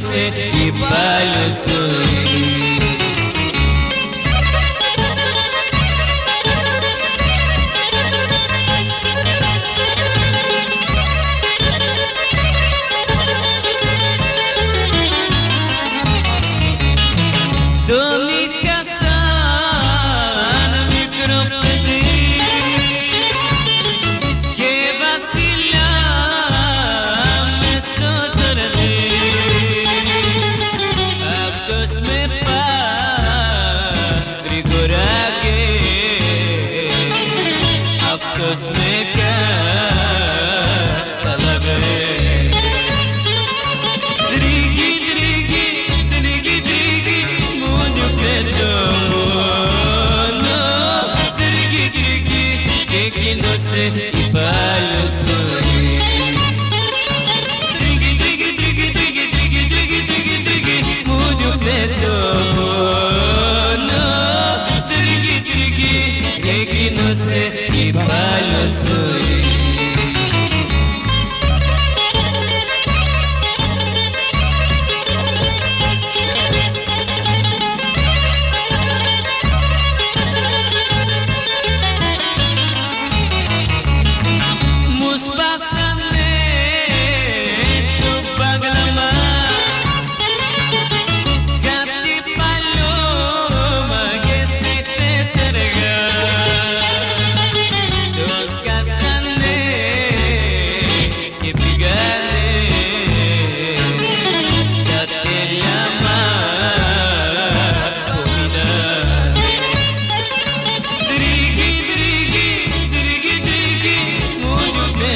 Kimse iptal usulü उसमें क्या तलब दिरीगी दिरीगी